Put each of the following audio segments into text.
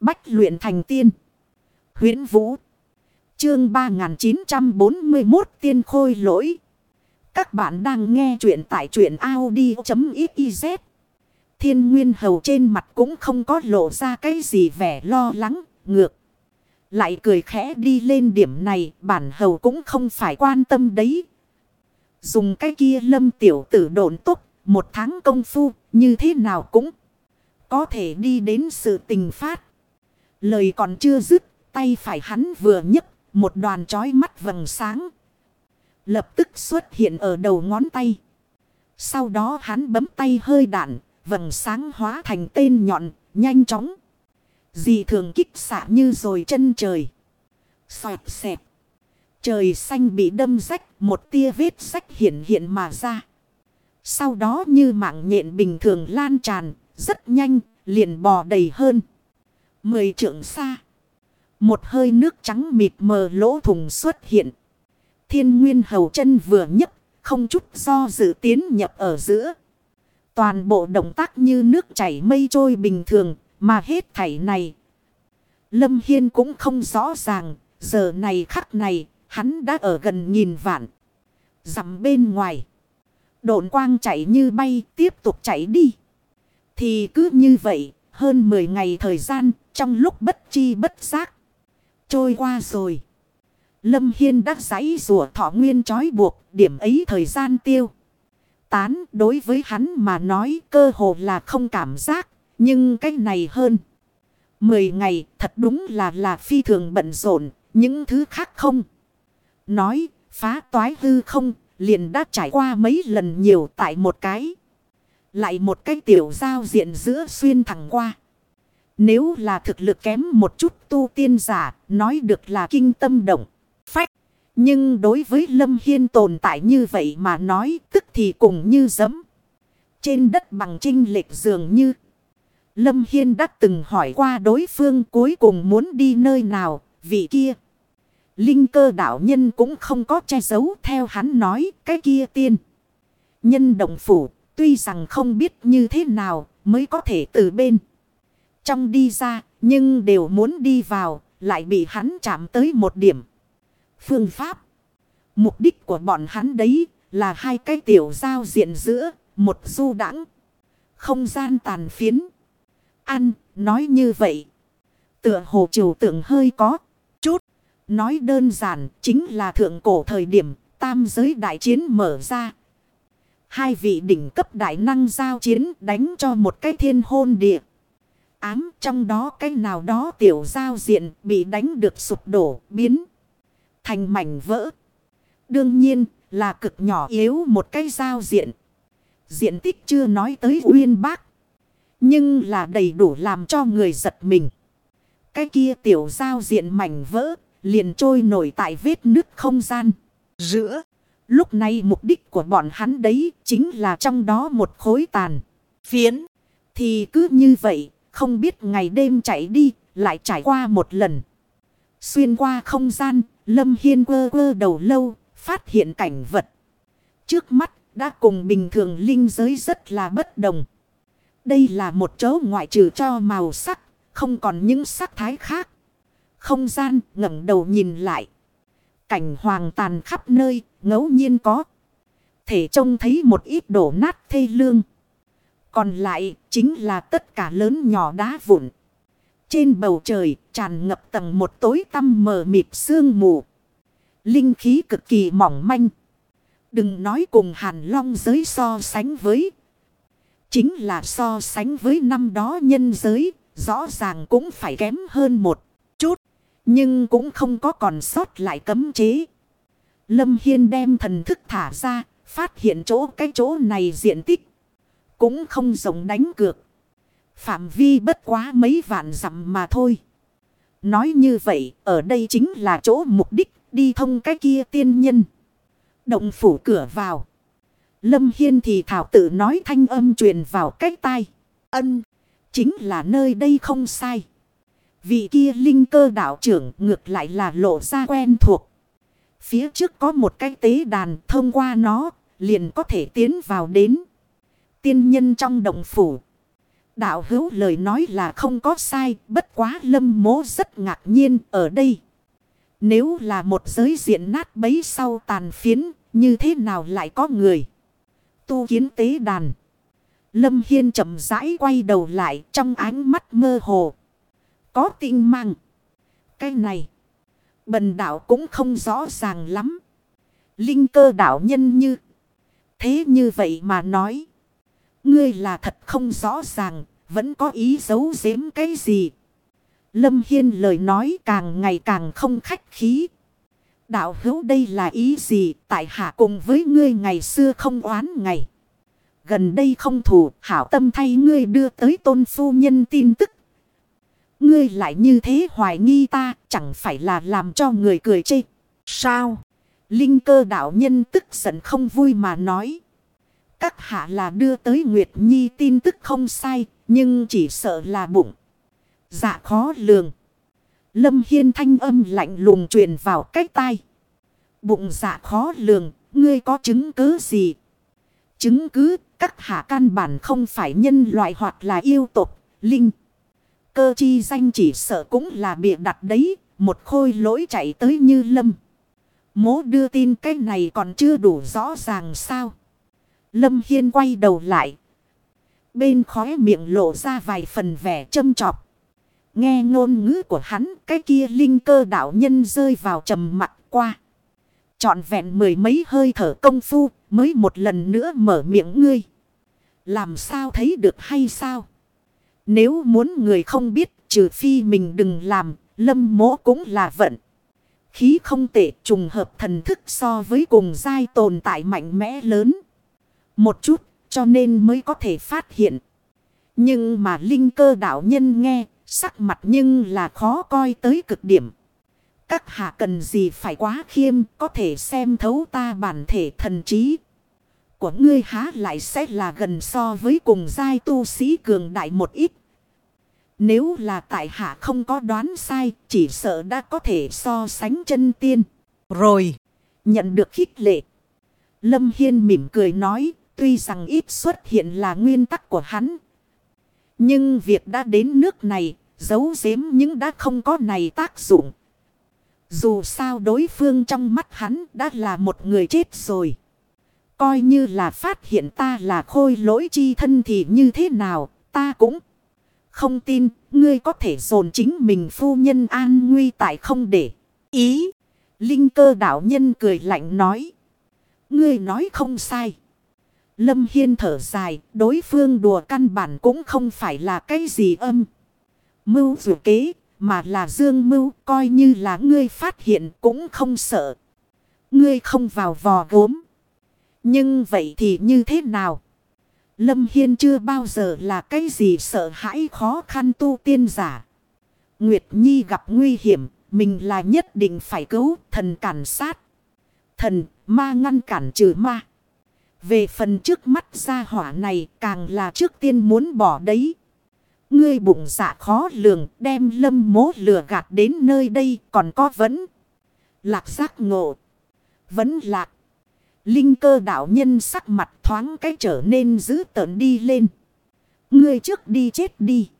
Bách luyện thành tiên. huyễn Vũ. Chương 3941 Tiên Khôi Lỗi. Các bạn đang nghe truyện tại truyện Audi.xyz. Thiên Nguyên Hầu trên mặt cũng không có lộ ra cái gì vẻ lo lắng, ngược. Lại cười khẽ đi lên điểm này, bản hầu cũng không phải quan tâm đấy. Dùng cái kia lâm tiểu tử độn tốt, một tháng công phu, như thế nào cũng có thể đi đến sự tình phát. Lời còn chưa dứt, tay phải hắn vừa nhấc, một đoàn trói mắt vầng sáng. Lập tức xuất hiện ở đầu ngón tay. Sau đó hắn bấm tay hơi đạn, vầng sáng hóa thành tên nhọn, nhanh chóng. Dị thường kích xạ như rồi chân trời. Xoẹt xẹp. Trời xanh bị đâm rách, một tia vết rách hiện hiện mà ra. Sau đó như mạng nhện bình thường lan tràn, rất nhanh, liền bò đầy hơn. Mười trượng xa. Một hơi nước trắng mịt mờ lỗ thùng xuất hiện. Thiên nguyên hầu chân vừa nhấc, không chút do dự tiến nhập ở giữa. Toàn bộ động tác như nước chảy mây trôi bình thường, mà hết thảy này. Lâm Hiên cũng không rõ ràng, giờ này khắc này, hắn đã ở gần nghìn vạn. Dặm bên ngoài. Độn quang chạy như bay, tiếp tục chạy đi. Thì cứ như vậy, hơn 10 ngày thời gian, trong lúc bất chi bất giác. Trôi qua rồi. Lâm Hiên đã giấy rùa thọ nguyên trói buộc, điểm ấy thời gian tiêu. Tán đối với hắn mà nói cơ hồ là không cảm giác, nhưng cách này hơn. Mười ngày thật đúng là là phi thường bận rộn, những thứ khác không. Nói, phá toái hư không, liền đã trải qua mấy lần nhiều tại một cái. Lại một cái tiểu giao diện giữa xuyên thẳng qua. Nếu là thực lực kém một chút tu tiên giả, nói được là kinh tâm động, phách. Nhưng đối với Lâm Hiên tồn tại như vậy mà nói tức thì cùng như giấm. Trên đất bằng trinh lệch dường như. Lâm Hiên đã từng hỏi qua đối phương cuối cùng muốn đi nơi nào, vị kia. Linh cơ đạo nhân cũng không có che giấu theo hắn nói cái kia tiên. Nhân động phủ tuy rằng không biết như thế nào mới có thể từ bên. Trong đi ra, nhưng đều muốn đi vào, lại bị hắn chạm tới một điểm. Phương pháp. Mục đích của bọn hắn đấy là hai cái tiểu giao diện giữa, một du đãng Không gian tàn phiến. Ăn, nói như vậy. Tựa hồ chủ tượng hơi có chút. Nói đơn giản, chính là thượng cổ thời điểm, tam giới đại chiến mở ra. Hai vị đỉnh cấp đại năng giao chiến đánh cho một cái thiên hôn địa. Ám trong đó cái nào đó tiểu giao diện bị đánh được sụp đổ biến. Thành mảnh vỡ. Đương nhiên là cực nhỏ yếu một cái giao diện. Diện tích chưa nói tới uyên bác. Nhưng là đầy đủ làm cho người giật mình. Cái kia tiểu giao diện mảnh vỡ liền trôi nổi tại vết nứt không gian. Giữa, lúc này mục đích của bọn hắn đấy chính là trong đó một khối tàn. Phiến, thì cứ như vậy, không biết ngày đêm chạy đi, lại trải qua một lần. Xuyên qua không gian, Lâm Hiên quơ quơ đầu lâu, phát hiện cảnh vật. Trước mắt, đã cùng bình thường linh giới rất là bất đồng. Đây là một chỗ ngoại trừ cho màu sắc, không còn những sắc thái khác. Không gian ngẩng đầu nhìn lại. Cảnh hoàng tàn khắp nơi, ngẫu nhiên có. Thể trông thấy một ít đổ nát thê lương. Còn lại chính là tất cả lớn nhỏ đá vụn. Trên bầu trời tràn ngập tầng một tối tăm mờ mịt sương mù. Linh khí cực kỳ mỏng manh. Đừng nói cùng hàn long giới so sánh với. Chính là so sánh với năm đó nhân giới. Rõ ràng cũng phải kém hơn một chút. Nhưng cũng không có còn sót lại cấm chế. Lâm Hiên đem thần thức thả ra. Phát hiện chỗ cái chỗ này diện tích. Cũng không rộng đánh cược. Phạm vi bất quá mấy vạn dặm mà thôi. Nói như vậy, ở đây chính là chỗ mục đích đi thông cái kia tiên nhân. Động phủ cửa vào. Lâm Hiên thì thảo tự nói thanh âm truyền vào cái tai. Ân, chính là nơi đây không sai. Vị kia linh cơ đạo trưởng ngược lại là lộ ra quen thuộc. Phía trước có một cái tế đàn thông qua nó liền có thể tiến vào đến. Tiên nhân trong động phủ. Đạo hữu lời nói là không có sai, bất quá lâm mố rất ngạc nhiên ở đây. Nếu là một giới diện nát bấy sau tàn phiến, như thế nào lại có người? Tu kiến tế đàn. Lâm Hiên chậm rãi quay đầu lại trong ánh mắt mơ hồ. Có tinh mang. Cái này. Bần đạo cũng không rõ ràng lắm. Linh cơ đạo nhân như. Thế như vậy mà nói. Ngươi là thật không rõ ràng. Vẫn có ý giấu giếm cái gì. Lâm Hiên lời nói càng ngày càng không khách khí. Đạo hữu đây là ý gì tại hạ cùng với ngươi ngày xưa không oán ngày. Gần đây không thủ hảo tâm thay ngươi đưa tới tôn phu nhân tin tức. Ngươi lại như thế hoài nghi ta, chẳng phải là làm cho người cười chê. Sao? Linh cơ đạo nhân tức giận không vui mà nói. Các hạ là đưa tới Nguyệt Nhi tin tức không sai nhưng chỉ sợ là bụng. Dạ khó lường. Lâm Hiên thanh âm lạnh lùng truyền vào cách tai. Bụng dạ khó lường, ngươi có chứng cứ gì? Chứng cứ, các hạ căn bản không phải nhân loại hoặc là yêu tộc linh. Cơ chi danh chỉ sợ cũng là bịa đặt đấy, một khôi lỗi chạy tới như lâm. Mố đưa tin cái này còn chưa đủ rõ ràng sao? Lâm Hiên quay đầu lại. Bên khóe miệng lộ ra vài phần vẻ châm chọc. Nghe ngôn ngữ của hắn, cái kia linh cơ đạo nhân rơi vào trầm mặt qua. Chọn vẹn mười mấy hơi thở công phu, mới một lần nữa mở miệng ngươi. Làm sao thấy được hay sao? Nếu muốn người không biết, trừ phi mình đừng làm, lâm mỗ cũng là vận. Khí không tệ trùng hợp thần thức so với cùng giai tồn tại mạnh mẽ lớn. Một chút, cho nên mới có thể phát hiện. Nhưng mà linh cơ đạo nhân nghe, Sắc mặt nhưng là khó coi tới cực điểm. Các hạ cần gì phải quá khiêm có thể xem thấu ta bản thể thần trí. Của ngươi há lại sẽ là gần so với cùng giai tu sĩ cường đại một ít. Nếu là tại hạ không có đoán sai chỉ sợ đã có thể so sánh chân tiên. Rồi, nhận được khích lệ. Lâm Hiên mỉm cười nói tuy rằng ít xuất hiện là nguyên tắc của hắn. Nhưng việc đã đến nước này Giấu giếm những đã không có này tác dụng. Dù sao đối phương trong mắt hắn đã là một người chết rồi. Coi như là phát hiện ta là khôi lỗi chi thân thì như thế nào, ta cũng không tin ngươi có thể dồn chính mình phu nhân an nguy tại không để ý. Linh cơ đạo nhân cười lạnh nói. Ngươi nói không sai. Lâm Hiên thở dài, đối phương đùa căn bản cũng không phải là cái gì âm mưu dù kế, mà là dương mưu coi như là ngươi phát hiện cũng không sợ. Ngươi không vào vò gốm. Nhưng vậy thì như thế nào? Lâm Hiên chưa bao giờ là cái gì sợ hãi khó khăn tu tiên giả. Nguyệt Nhi gặp nguy hiểm, mình là nhất định phải cứu thần cản sát. Thần, ma ngăn cản trừ ma. Về phần trước mắt gia hỏa này càng là trước tiên muốn bỏ đấy. Ngươi bụng dạ khó lường, đem lâm mố lừa gạt đến nơi đây còn có vấn. Lạc giác ngộ. vẫn lạc. Linh cơ đạo nhân sắc mặt thoáng cái trở nên dữ tợn đi lên. Ngươi trước đi chết đi.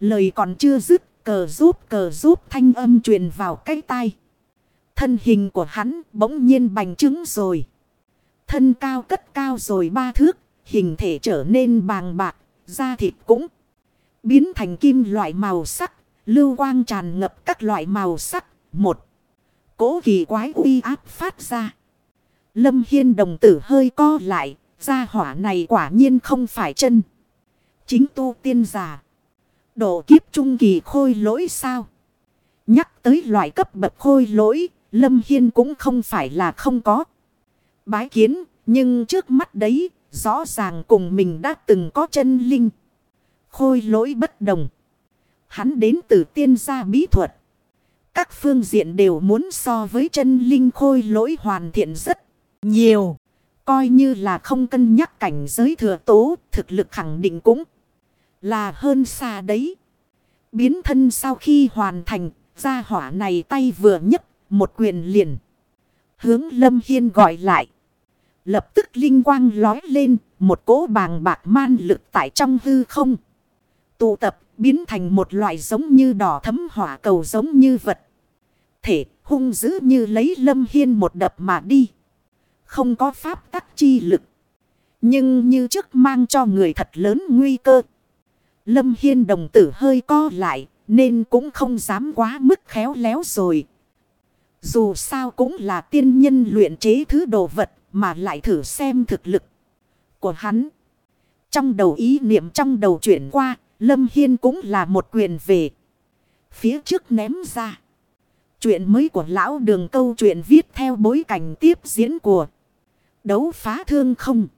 Lời còn chưa dứt, cờ giúp cờ giúp thanh âm truyền vào cái tai. Thân hình của hắn bỗng nhiên bành trứng rồi. Thân cao cất cao rồi ba thước. Hình thể trở nên bàng bạc. Da thịt cũng Biến thành kim loại màu sắc. Lưu quang tràn ngập các loại màu sắc. Một. cỗ kỳ quái uy áp phát ra. Lâm Hiên đồng tử hơi co lại. Gia hỏa này quả nhiên không phải chân. Chính tu tiên giả. Độ kiếp trung kỳ khôi lỗi sao? Nhắc tới loại cấp bậc khôi lỗi. Lâm Hiên cũng không phải là không có. Bái kiến. Nhưng trước mắt đấy. Rõ ràng cùng mình đã từng có chân linh khôi lỗi bất đồng. Hắn đến từ tiên gia bí thuật. Các phương diện đều muốn so với chân linh khôi lỗi hoàn thiện rất nhiều. Coi như là không cân nhắc cảnh giới thừa tố, thực lực khẳng định cũng là hơn xa đấy. Biến thân sau khi hoàn thành, gia hỏa này tay vừa nhấc một quyền liền. Hướng Lâm Hiên gọi lại. Lập tức linh quang lói lên, một cỗ bàng bạc man lực tại trong hư không. tụ tập, biến thành một loại giống như đỏ thấm hỏa cầu giống như vật. Thể hung dữ như lấy lâm hiên một đập mà đi. Không có pháp tắc chi lực. Nhưng như trước mang cho người thật lớn nguy cơ. Lâm Hiên đồng tử hơi co lại. Nên cũng không dám quá mức khéo léo rồi. Dù sao cũng là tiên nhân luyện chế thứ đồ vật. Mà lại thử xem thực lực của hắn. Trong đầu ý niệm trong đầu chuyển qua. Lâm Hiên cũng là một quyền về. Phía trước ném ra. Chuyện mới của lão đường câu chuyện viết theo bối cảnh tiếp diễn của đấu phá thương không.